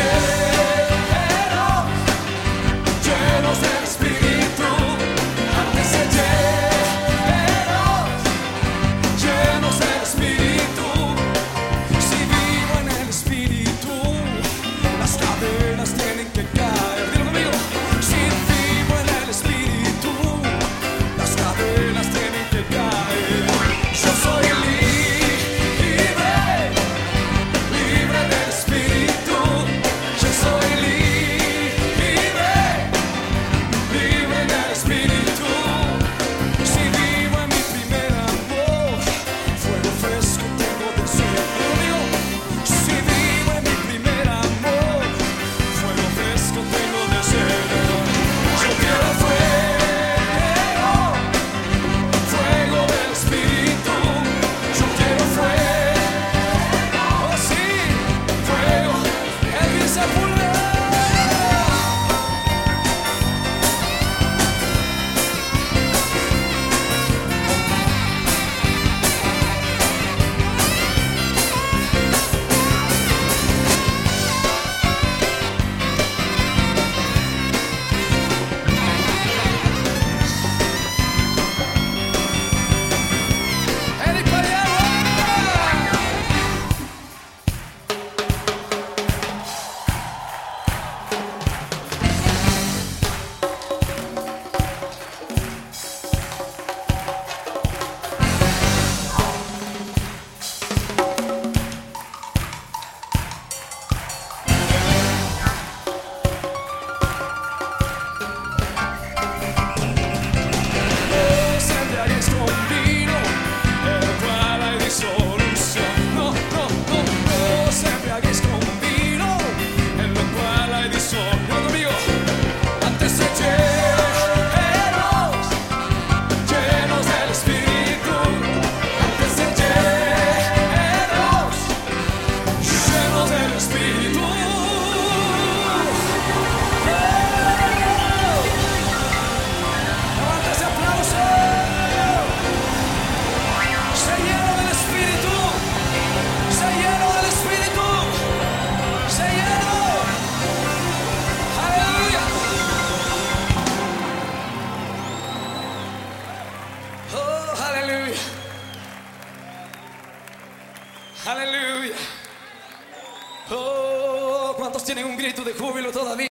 change. Aleluya. Oh, ¿cuántos tienen un grito de júbilo todavía?